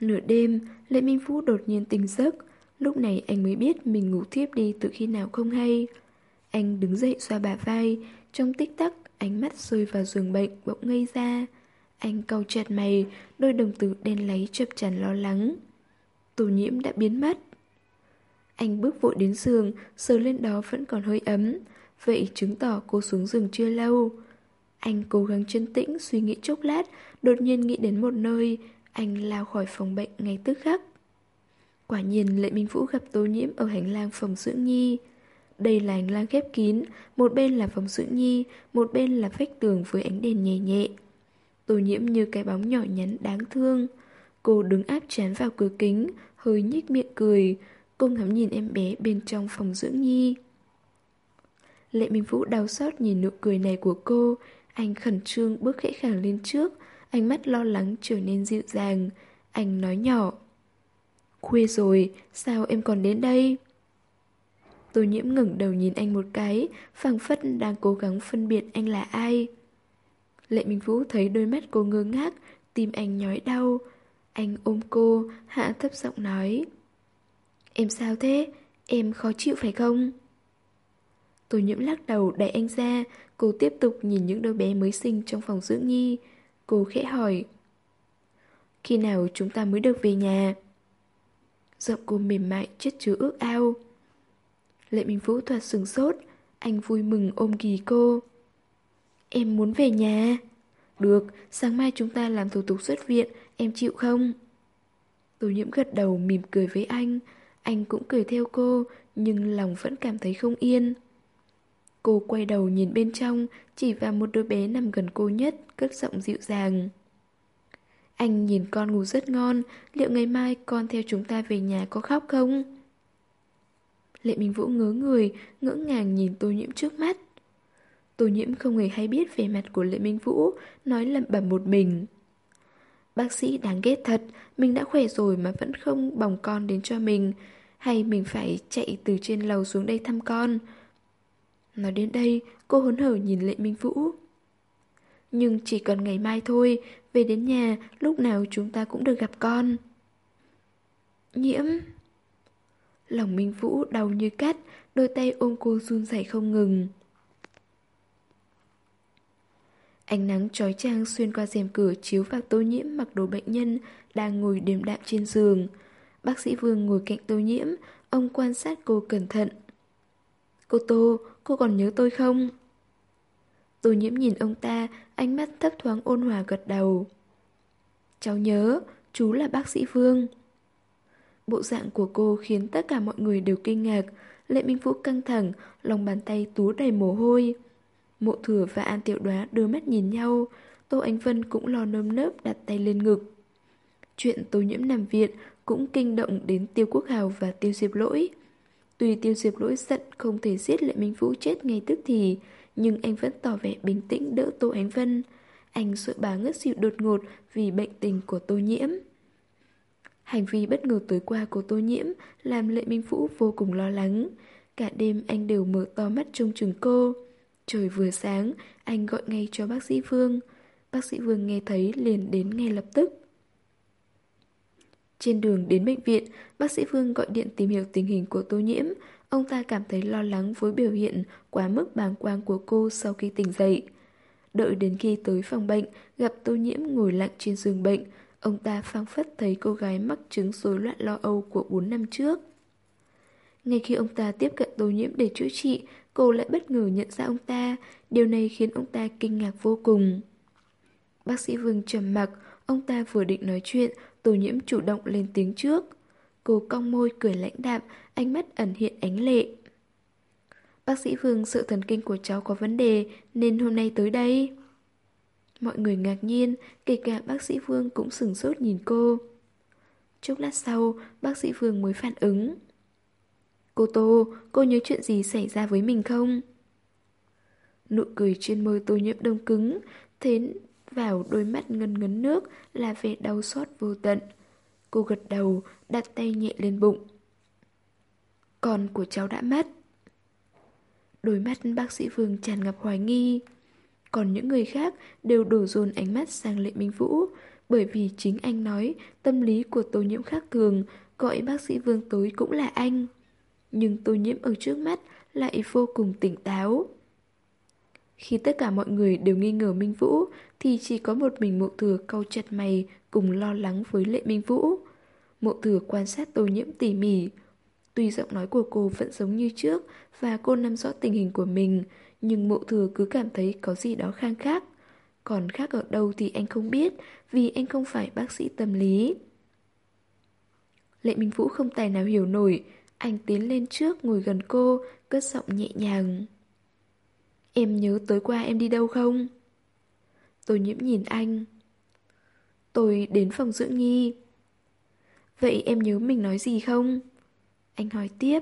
Nửa đêm, Lệ Minh Vũ đột nhiên tỉnh giấc. Lúc này anh mới biết mình ngủ thiếp đi từ khi nào không hay. Anh đứng dậy xoa bả vai, trong tích tắc ánh mắt rơi vào giường bệnh bỗng ngây ra. Anh cau chặt mày, đôi đồng tử đen láy chập chằn lo lắng. Tô nhiễm đã biến mất. Anh bước vội đến giường, sờ lên đó vẫn còn hơi ấm. Vậy chứng tỏ cô xuống giường chưa lâu. Anh cố gắng chân tĩnh, suy nghĩ chốc lát, đột nhiên nghĩ đến một nơi. Anh lao khỏi phòng bệnh ngay tức khắc. Quả nhiên Lệ Minh Vũ gặp Tố Nhiễm ở hành lang phòng dưỡng nhi. Đây là hành lang khép kín, một bên là phòng dưỡng nhi, một bên là vách tường với ánh đèn nhẹ nhẹ. Tô Nhiễm như cái bóng nhỏ nhắn đáng thương. Cô đứng áp chán vào cửa kính, hơi nhếch miệng cười. Cô ngắm nhìn em bé bên trong phòng dưỡng nhi. Lệ Minh Vũ đau xót nhìn nụ cười này của cô. Anh khẩn trương bước khẽ khàng lên trước, ánh mắt lo lắng trở nên dịu dàng. Anh nói nhỏ. Khuya rồi, sao em còn đến đây? Tô nhiễm ngẩng đầu nhìn anh một cái, phảng phất đang cố gắng phân biệt anh là ai. Lệ Minh Vũ thấy đôi mắt cô ngơ ngác, tim anh nhói đau. Anh ôm cô, hạ thấp giọng nói. Em sao thế? Em khó chịu phải không? Tô nhiễm lắc đầu đẩy anh ra, cô tiếp tục nhìn những đứa bé mới sinh trong phòng dưỡng nhi. Cô khẽ hỏi. Khi nào chúng ta mới được về nhà? Giọng cô mềm mại chất chứa ước ao. Lệ Minh Vũ thoạt sừng sốt, anh vui mừng ôm ghì cô. Em muốn về nhà. Được, sáng mai chúng ta làm thủ tục xuất viện, em chịu không? Tô nhiễm gật đầu mỉm cười với anh, anh cũng cười theo cô, nhưng lòng vẫn cảm thấy không yên. Cô quay đầu nhìn bên trong, chỉ vào một đứa bé nằm gần cô nhất, cất giọng dịu dàng. Anh nhìn con ngủ rất ngon, liệu ngày mai con theo chúng ta về nhà có khóc không? Lệ Minh Vũ ngớ người, ngỡ ngàng nhìn tô nhiễm trước mắt. Tô nhiễm không hề hay biết về mặt của Lệ Minh Vũ, nói lẩm bẩm một mình. Bác sĩ đáng ghét thật, mình đã khỏe rồi mà vẫn không bồng con đến cho mình. Hay mình phải chạy từ trên lầu xuống đây thăm con. Nói đến đây, cô hớn hở nhìn Lệ Minh Vũ. Nhưng chỉ còn ngày mai thôi, về đến nhà, lúc nào chúng ta cũng được gặp con. Nhiễm... Lòng Minh Vũ đau như cắt, đôi tay ôm cô run rẩy không ngừng. Ánh nắng trói trang xuyên qua rèm cửa chiếu vào tô nhiễm mặc đồ bệnh nhân đang ngồi đềm đạm trên giường. Bác sĩ Vương ngồi cạnh tô nhiễm, ông quan sát cô cẩn thận. Cô Tô, cô còn nhớ tôi không? Tô nhiễm nhìn ông ta, ánh mắt thấp thoáng ôn hòa gật đầu. Cháu nhớ, chú là bác sĩ Vương. Bộ dạng của cô khiến tất cả mọi người đều kinh ngạc. Lệ Minh Vũ căng thẳng, lòng bàn tay tú đầy mồ hôi. Mộ thừa và An Tiểu Đoá đưa mắt nhìn nhau. Tô Ánh Vân cũng lo nơm nớp đặt tay lên ngực. Chuyện Tô Nhiễm nằm viện cũng kinh động đến Tiêu Quốc Hào và Tiêu Diệp Lỗi. Tuy Tiêu Diệp Lỗi giận không thể giết Lệ Minh Vũ chết ngay tức thì, nhưng anh vẫn tỏ vẻ bình tĩnh đỡ Tô Ánh Vân. Anh sợ bà ngất xỉu đột ngột vì bệnh tình của Tô Nhiễm. Hành vi bất ngờ tối qua của Tô Nhiễm làm Lệ Minh Vũ vô cùng lo lắng. Cả đêm anh đều mở to mắt trông chừng cô. Trời vừa sáng, anh gọi ngay cho bác sĩ Vương. Bác sĩ Vương nghe thấy liền đến ngay lập tức. Trên đường đến bệnh viện, bác sĩ Vương gọi điện tìm hiểu tình hình của Tô Nhiễm. Ông ta cảm thấy lo lắng với biểu hiện quá mức bàng quang của cô sau khi tỉnh dậy. Đợi đến khi tới phòng bệnh, gặp Tô Nhiễm ngồi lặng trên giường bệnh, Ông ta phang phất thấy cô gái mắc chứng rối loạn lo âu của 4 năm trước. Ngay khi ông ta tiếp cận tô nhiễm để chữa trị, cô lại bất ngờ nhận ra ông ta. Điều này khiến ông ta kinh ngạc vô cùng. Bác sĩ Vương trầm mặc, ông ta vừa định nói chuyện, tô nhiễm chủ động lên tiếng trước. Cô cong môi cười lãnh đạm, ánh mắt ẩn hiện ánh lệ. Bác sĩ Vương sợ thần kinh của cháu có vấn đề nên hôm nay tới đây. Mọi người ngạc nhiên, kể cả bác sĩ Vương cũng sừng sốt nhìn cô. Chốc lát sau, bác sĩ Vương mới phản ứng. Cô Tô, cô nhớ chuyện gì xảy ra với mình không? Nụ cười trên môi tô nhiễm đông cứng, thế vào đôi mắt ngân ngấn nước là vẻ đau xót vô tận. Cô gật đầu, đặt tay nhẹ lên bụng. Con của cháu đã mất. Đôi mắt bác sĩ Vương tràn ngập hoài nghi. Còn những người khác đều đổ dồn ánh mắt sang Lệ Minh Vũ, bởi vì chính anh nói tâm lý của tô nhiễm khác thường, gọi bác sĩ Vương tối cũng là anh. Nhưng tô nhiễm ở trước mắt lại vô cùng tỉnh táo. Khi tất cả mọi người đều nghi ngờ Minh Vũ, thì chỉ có một mình mộ thừa câu chặt mày cùng lo lắng với Lệ Minh Vũ. Mộ thừa quan sát tô nhiễm tỉ mỉ. Tuy giọng nói của cô vẫn giống như trước và cô nắm rõ tình hình của mình, nhưng mộ thừa cứ cảm thấy có gì đó khang khác. Còn khác ở đâu thì anh không biết, vì anh không phải bác sĩ tâm lý. Lệ Minh Vũ không tài nào hiểu nổi, anh tiến lên trước ngồi gần cô, cất giọng nhẹ nhàng. Em nhớ tối qua em đi đâu không? Tôi nhiễm nhìn anh. Tôi đến phòng dưỡng nhi. Vậy em nhớ mình nói gì không? Anh hỏi tiếp.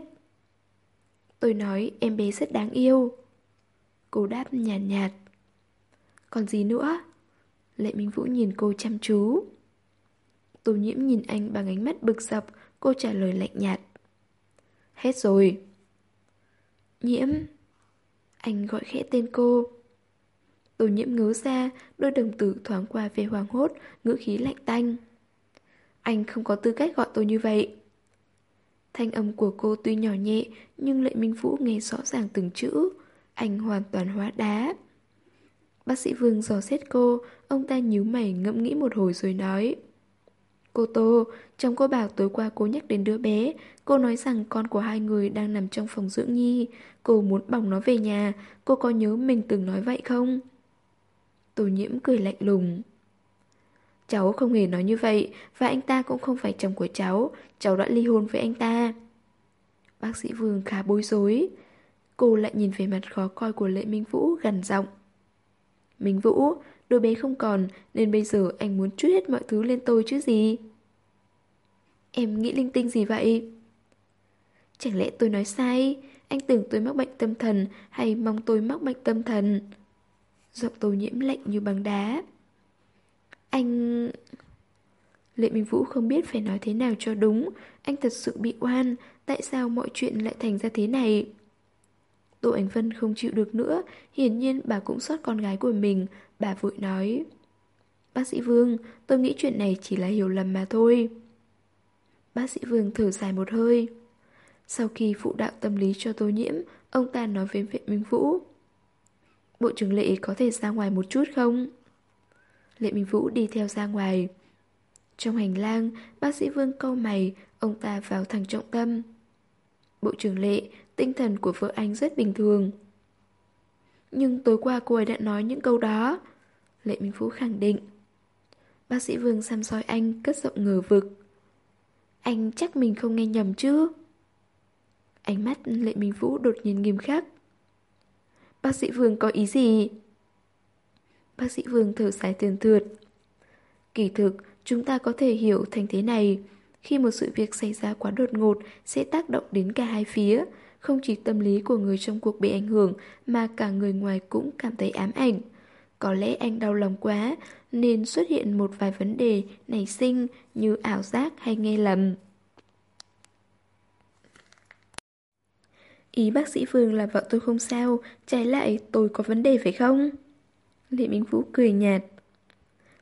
Tôi nói em bé rất đáng yêu. Cô đáp nhàn nhạt, nhạt. Còn gì nữa? Lệ Minh Vũ nhìn cô chăm chú. Tô nhiễm nhìn anh bằng ánh mắt bực dọc, cô trả lời lạnh nhạt. Hết rồi. Nhiễm. Anh gọi khẽ tên cô. Tô nhiễm ngớ ra, đôi đồng tử thoáng qua về hoàng hốt, ngữ khí lạnh tanh. Anh không có tư cách gọi tôi như vậy. Thanh âm của cô tuy nhỏ nhẹ, nhưng Lệ Minh Vũ nghe rõ ràng từng chữ. Anh hoàn toàn hóa đá. Bác sĩ Vương dò xét cô, ông ta nhíu mày ngẫm nghĩ một hồi rồi nói. Cô Tô, chồng cô bảo tối qua cô nhắc đến đứa bé, cô nói rằng con của hai người đang nằm trong phòng dưỡng nhi, cô muốn bỏng nó về nhà, cô có nhớ mình từng nói vậy không? Tô nhiễm cười lạnh lùng. Cháu không hề nói như vậy, và anh ta cũng không phải chồng của cháu, cháu đã ly hôn với anh ta. Bác sĩ Vương khá bối rối. Cô lại nhìn về mặt khó coi của Lệ Minh Vũ gần giọng. Minh Vũ, đôi bé không còn, nên bây giờ anh muốn chút hết mọi thứ lên tôi chứ gì. Em nghĩ linh tinh gì vậy? Chẳng lẽ tôi nói sai? Anh tưởng tôi mắc bệnh tâm thần hay mong tôi mắc bệnh tâm thần? Giọng tôi nhiễm lạnh như băng đá. Anh... Lệ Minh Vũ không biết phải nói thế nào cho đúng. Anh thật sự bị oan. Tại sao mọi chuyện lại thành ra thế này? Tô Ánh Vân không chịu được nữa, hiển nhiên bà cũng xót con gái của mình, bà vội nói. Bác sĩ Vương, tôi nghĩ chuyện này chỉ là hiểu lầm mà thôi. Bác sĩ Vương thở dài một hơi. Sau khi phụ đạo tâm lý cho tô nhiễm, ông ta nói với vệ Minh Vũ. Bộ trưởng Lệ có thể ra ngoài một chút không? Lệ Minh Vũ đi theo ra ngoài. Trong hành lang, bác sĩ Vương câu mày, ông ta vào thẳng trọng tâm. Bộ trưởng Lệ, tinh thần của vợ anh rất bình thường. Nhưng tối qua cô ấy đã nói những câu đó. Lệ Minh Phú khẳng định. Bác sĩ Vương xăm soi anh cất giọng ngờ vực. Anh chắc mình không nghe nhầm chứ? Ánh mắt Lệ Minh Vũ đột nhiên nghiêm khắc. Bác sĩ Vương có ý gì? Bác sĩ Vương thở dài tiền thượt. Kỳ thực, chúng ta có thể hiểu thành thế này. Khi một sự việc xảy ra quá đột ngột sẽ tác động đến cả hai phía, không chỉ tâm lý của người trong cuộc bị ảnh hưởng mà cả người ngoài cũng cảm thấy ám ảnh. Có lẽ anh đau lòng quá nên xuất hiện một vài vấn đề nảy sinh như ảo giác hay nghe lầm. Ý bác sĩ Phương là vợ tôi không sao, trái lại tôi có vấn đề phải không? Lệ Minh Vũ cười nhạt.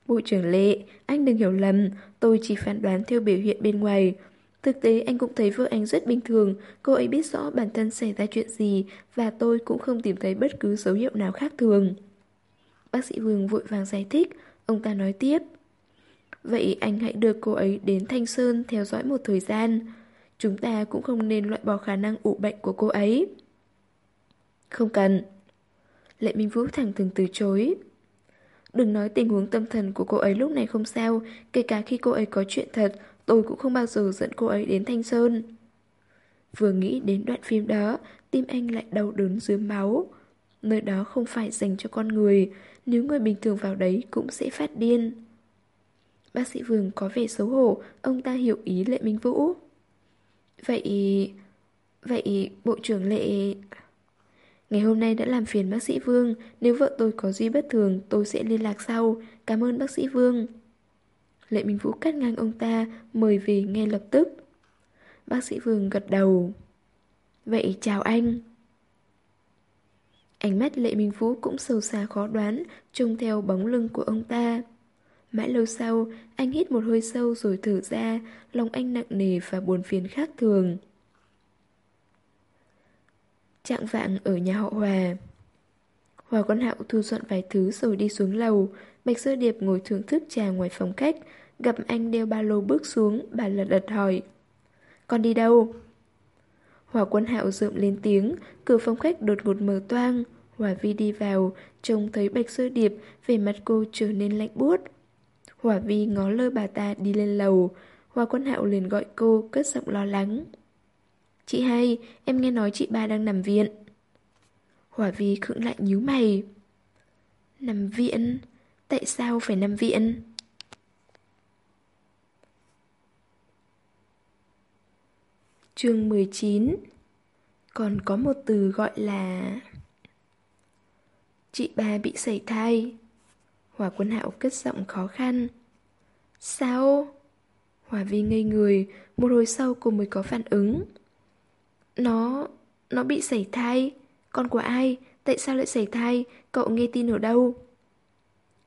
Bộ trưởng Lệ, anh đừng hiểu lầm, tôi chỉ phán đoán theo biểu hiện bên ngoài. Thực tế anh cũng thấy vợ anh rất bình thường, cô ấy biết rõ bản thân xảy ra chuyện gì và tôi cũng không tìm thấy bất cứ dấu hiệu nào khác thường. Bác sĩ Vương vội vàng giải thích, ông ta nói tiếp. Vậy anh hãy đưa cô ấy đến Thanh Sơn theo dõi một thời gian. Chúng ta cũng không nên loại bỏ khả năng ủ bệnh của cô ấy. Không cần. Lệ Minh Vũ thẳng thừng từ chối. Đừng nói tình huống tâm thần của cô ấy lúc này không sao, kể cả khi cô ấy có chuyện thật, tôi cũng không bao giờ dẫn cô ấy đến Thanh Sơn. Vừa nghĩ đến đoạn phim đó, tim anh lại đau đớn dưới máu. Nơi đó không phải dành cho con người, nếu người bình thường vào đấy cũng sẽ phát điên. Bác sĩ Vương có vẻ xấu hổ, ông ta hiểu ý Lệ Minh Vũ. Vậy... Vậy Bộ trưởng Lệ... Ngày hôm nay đã làm phiền bác sĩ Vương, nếu vợ tôi có gì bất thường tôi sẽ liên lạc sau. Cảm ơn bác sĩ Vương. Lệ Minh Vũ cắt ngang ông ta, mời về ngay lập tức. Bác sĩ Vương gật đầu. Vậy chào anh. Ánh mắt Lệ Minh Vũ cũng sâu xa khó đoán, trông theo bóng lưng của ông ta. Mãi lâu sau, anh hít một hơi sâu rồi thở ra, lòng anh nặng nề và buồn phiền khác thường. Trạng vạng ở nhà họ Hòa. Hòa quân hạo thu dọn vài thứ rồi đi xuống lầu. Bạch Sơ Điệp ngồi thưởng thức trà ngoài phòng khách. Gặp anh đeo ba lô bước xuống, Bà lật đật hỏi, Con đi đâu? Hòa quân hạo rượm lên tiếng. Cửa phòng khách đột ngột mở toang. Hòa Vi đi vào, Trông thấy Bạch Sơ Điệp Về mặt cô trở nên lạnh buốt. Hòa Vi ngó lơ bà ta đi lên lầu. Hòa quân hạo liền gọi cô, Cất giọng lo lắng. Chị hai em nghe nói chị ba đang nằm viện. Hỏa vi khựng lại nhíu mày. Nằm viện? Tại sao phải nằm viện? Chương 19 Còn có một từ gọi là... Chị ba bị sảy thai. Hòa quân hạo cất giọng khó khăn. Sao? Hòa vi ngây người, một hồi sau cô mới có phản ứng. Nó... nó bị sảy thai Con của ai? Tại sao lại sảy thai? Cậu nghe tin ở đâu?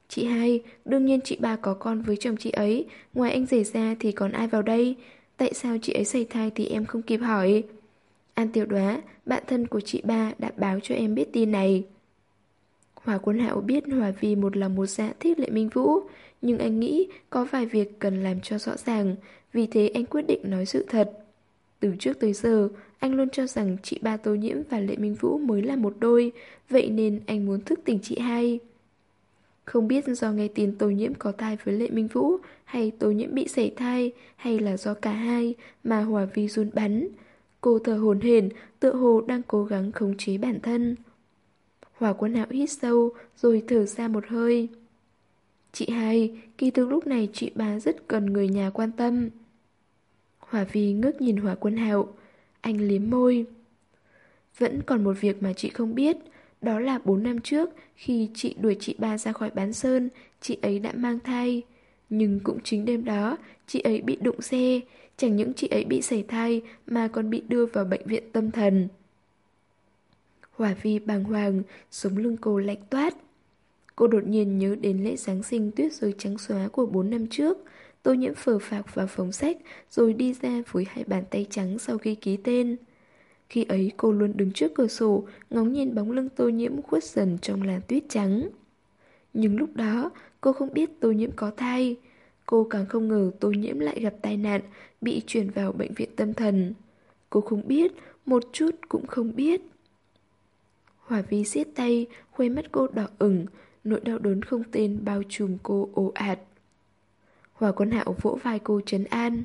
Chị hai, đương nhiên chị ba có con với chồng chị ấy Ngoài anh rể ra thì còn ai vào đây? Tại sao chị ấy sảy thai thì em không kịp hỏi An tiểu đoá, bạn thân của chị ba đã báo cho em biết tin này Hòa quân hạo biết Hòa vì một lòng một dạ thích Lệ Minh Vũ Nhưng anh nghĩ có vài việc cần làm cho rõ ràng Vì thế anh quyết định nói sự thật từ trước tới giờ, anh luôn cho rằng chị ba Tô Nhiễm và Lệ Minh Vũ mới là một đôi, vậy nên anh muốn thức tỉnh chị hai. Không biết do nghe tin Tô Nhiễm có thai với Lệ Minh Vũ, hay Tô Nhiễm bị sảy thai, hay là do cả hai mà Hòa Vi run bắn. Cô thở hồn hển, tựa hồ đang cố gắng khống chế bản thân. Hòa quân hạo hít sâu, rồi thở ra một hơi. Chị hai, kỳ thực lúc này chị ba rất cần người nhà quan tâm. hòa Vi ngước nhìn hòa Quân Hạo. Anh liếm môi. Vẫn còn một việc mà chị không biết. Đó là 4 năm trước, khi chị đuổi chị ba ra khỏi bán sơn, chị ấy đã mang thai. Nhưng cũng chính đêm đó, chị ấy bị đụng xe. Chẳng những chị ấy bị sảy thai, mà còn bị đưa vào bệnh viện tâm thần. Hỏa Vi bàng hoàng, sống lưng cô lạnh toát. Cô đột nhiên nhớ đến lễ Giáng sinh tuyết rơi trắng xóa của 4 năm trước. Tô nhiễm phờ phạc vào phòng sách Rồi đi ra với hai bàn tay trắng sau khi ký tên. Khi ấy cô luôn đứng trước cửa sổ Ngóng nhìn bóng lưng tô nhiễm khuất dần trong làn tuyết trắng. Nhưng lúc đó cô không biết tô nhiễm có thai. Cô càng không ngờ tô nhiễm lại gặp tai nạn Bị chuyển vào bệnh viện tâm thần. Cô không biết, một chút cũng không biết. Hỏa vi siết tay, khuấy mắt cô đỏ ửng, nỗi đau đớn không tên bao trùm cô ồ ạt. Hòa quân hạo vỗ vai cô trấn an.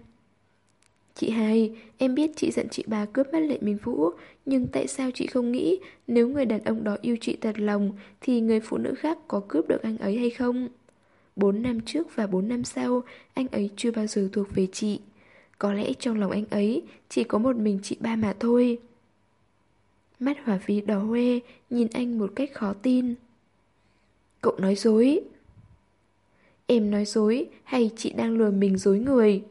Chị hai, em biết chị giận chị bà cướp mất lệ Minh Vũ Nhưng tại sao chị không nghĩ Nếu người đàn ông đó yêu chị thật lòng Thì người phụ nữ khác có cướp được anh ấy hay không? Bốn năm trước và bốn năm sau Anh ấy chưa bao giờ thuộc về chị. Có lẽ trong lòng anh ấy Chỉ có một mình chị ba mà thôi. Mắt hỏa vi đỏ hoe Nhìn anh một cách khó tin. Cậu nói dối. Em nói dối hay chị đang lừa mình dối người?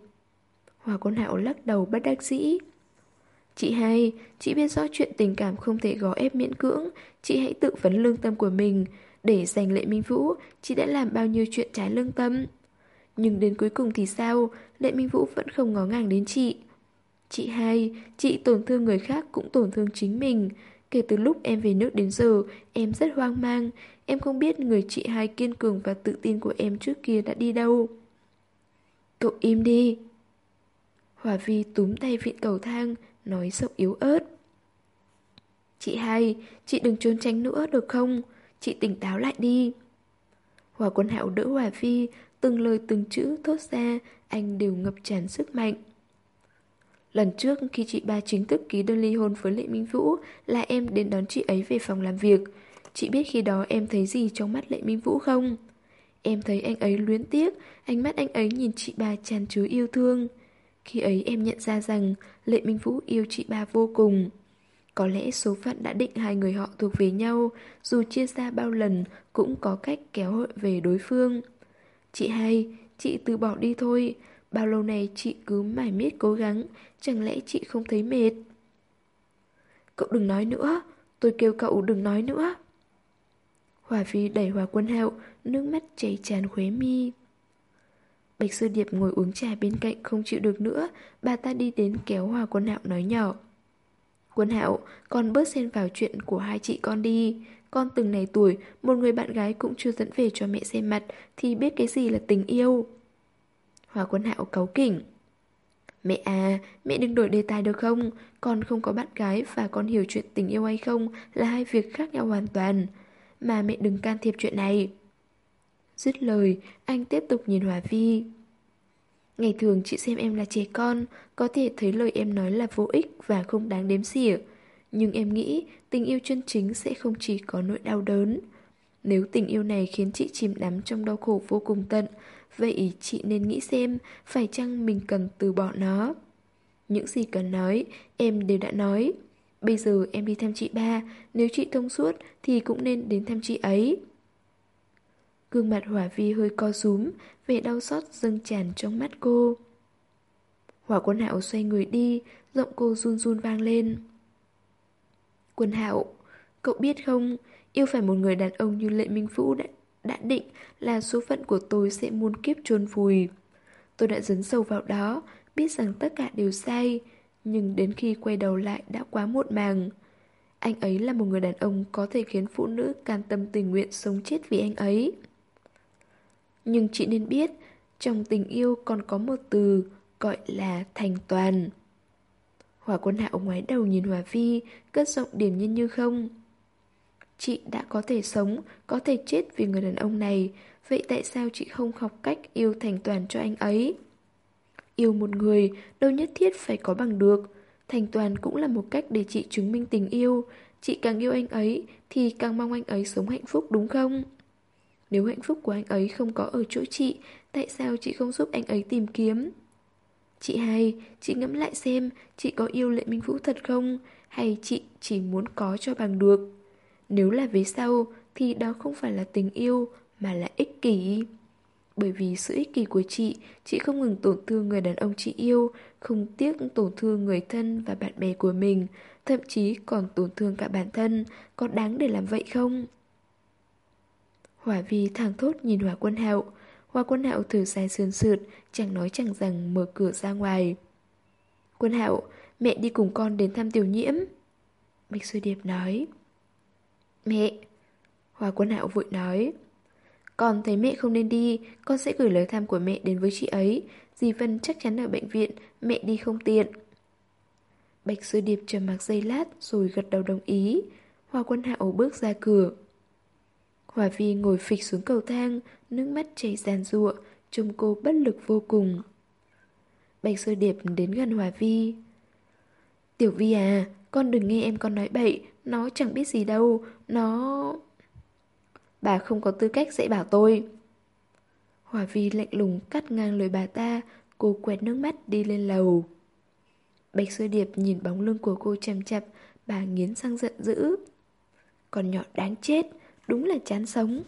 Hòa quân hạo lắc đầu bất đắc dĩ. Chị hay chị biết rõ chuyện tình cảm không thể gò ép miễn cưỡng, chị hãy tự vấn lương tâm của mình. Để giành lệ Minh Vũ, chị đã làm bao nhiêu chuyện trái lương tâm. Nhưng đến cuối cùng thì sao, lệ Minh Vũ vẫn không ngó ngàng đến chị. Chị hai, chị tổn thương người khác cũng tổn thương chính mình. Kể từ lúc em về nước đến giờ, em rất hoang mang. Em không biết người chị hai kiên cường và tự tin của em trước kia đã đi đâu. Cậu im đi. Hòa Vi túm tay vịn cầu thang, nói giọng yếu ớt. Chị hai, chị đừng trốn tránh nữa được không? Chị tỉnh táo lại đi. Hòa quân hạo đỡ Hòa Vi, từng lời từng chữ thốt ra, anh đều ngập tràn sức mạnh. Lần trước khi chị ba chính thức ký đơn ly hôn với Lệ Minh Vũ là em đến đón chị ấy về phòng làm việc. Chị biết khi đó em thấy gì trong mắt Lệ Minh Vũ không? Em thấy anh ấy luyến tiếc, ánh mắt anh ấy nhìn chị ba tràn chứa yêu thương. Khi ấy em nhận ra rằng Lệ Minh Vũ yêu chị ba vô cùng. Có lẽ số phận đã định hai người họ thuộc về nhau, dù chia xa bao lần cũng có cách kéo hội về đối phương. Chị hai, chị từ bỏ đi thôi, bao lâu này chị cứ mải miết cố gắng, chẳng lẽ chị không thấy mệt? Cậu đừng nói nữa, tôi kêu cậu đừng nói nữa. Hòa Vi đẩy Hòa Quân Hạo, nước mắt chảy tràn khóe mi. Bạch Sư Điệp ngồi uống trà bên cạnh không chịu được nữa, bà ta đi đến kéo Hòa Quân Hạo nói nhỏ. Quân Hạo, con bớt xen vào chuyện của hai chị con đi. Con từng này tuổi, một người bạn gái cũng chưa dẫn về cho mẹ xem mặt thì biết cái gì là tình yêu. Hòa Quân Hạo cáu kỉnh. Mẹ à, mẹ đừng đổi đề tài được không? Con không có bạn gái và con hiểu chuyện tình yêu hay không là hai việc khác nhau hoàn toàn. Mà mẹ đừng can thiệp chuyện này. Dứt lời, anh tiếp tục nhìn Hòa Vi. Ngày thường chị xem em là trẻ con, có thể thấy lời em nói là vô ích và không đáng đếm xỉa. Nhưng em nghĩ tình yêu chân chính sẽ không chỉ có nỗi đau đớn. Nếu tình yêu này khiến chị chìm đắm trong đau khổ vô cùng tận, vậy chị nên nghĩ xem phải chăng mình cần từ bỏ nó. Những gì cần nói, em đều đã nói. Bây giờ em đi thăm chị ba, nếu chị thông suốt thì cũng nên đến thăm chị ấy. Gương mặt Hỏa Vi hơi co rúm, vẻ đau xót dâng tràn trong mắt cô. Hỏa quân hạo xoay người đi, giọng cô run run vang lên. Quân hạo, cậu biết không, yêu phải một người đàn ông như Lệ Minh Vũ đã, đã định là số phận của tôi sẽ muôn kiếp chôn vùi. Tôi đã dấn sâu vào đó, biết rằng tất cả đều sai, nhưng đến khi quay đầu lại đã quá muộn màng. Anh ấy là một người đàn ông có thể khiến phụ nữ can tâm tình nguyện sống chết vì anh ấy. Nhưng chị nên biết, trong tình yêu còn có một từ gọi là thành toàn. Hòa quân hạo ngoái đầu nhìn Hòa Vi, cất giọng điểm nhiên như không. Chị đã có thể sống, có thể chết vì người đàn ông này, vậy tại sao chị không học cách yêu thành toàn cho anh ấy? Yêu một người đâu nhất thiết phải có bằng được, thành toàn cũng là một cách để chị chứng minh tình yêu. Chị càng yêu anh ấy thì càng mong anh ấy sống hạnh phúc đúng không? Nếu hạnh phúc của anh ấy không có ở chỗ chị, tại sao chị không giúp anh ấy tìm kiếm? Chị hai, chị ngẫm lại xem, chị có yêu Lệ Minh Vũ thật không? Hay chị chỉ muốn có cho bằng được? Nếu là về sau, thì đó không phải là tình yêu, mà là ích kỷ. Bởi vì sự ích kỷ của chị, chị không ngừng tổn thương người đàn ông chị yêu, không tiếc tổn thương người thân và bạn bè của mình, thậm chí còn tổn thương cả bản thân, có đáng để làm vậy không? Hỏa vi thẳng thốt nhìn Hỏa quân hạo. Hỏa quân hạo thử dài sườn sượt, chẳng nói chẳng rằng mở cửa ra ngoài. Quân hạo, mẹ đi cùng con đến thăm tiểu nhiễm. Bạch Sư Điệp nói. Mẹ! Hòa quân hạo vội nói. Con thấy mẹ không nên đi, con sẽ gửi lời thăm của mẹ đến với chị ấy. Dì Vân chắc chắn ở bệnh viện, mẹ đi không tiện. Bạch Sư Điệp trầm mặc giây lát rồi gật đầu đồng ý. Hoa quân hạo bước ra cửa. Hòa Vi ngồi phịch xuống cầu thang, nước mắt chảy ràn rụa, trông cô bất lực vô cùng. Bạch sư Điệp đến gần Hòa Vi. Tiểu Vi à, con đừng nghe em con nói bậy, nó chẳng biết gì đâu, nó... Bà không có tư cách dạy bảo tôi. Hòa Vi lạnh lùng cắt ngang lời bà ta, cô quẹt nước mắt đi lên lầu. Bạch Sơ Điệp nhìn bóng lưng của cô chằm chặp, bà nghiến răng giận dữ. Con nhỏ đáng chết, đúng là chán sống.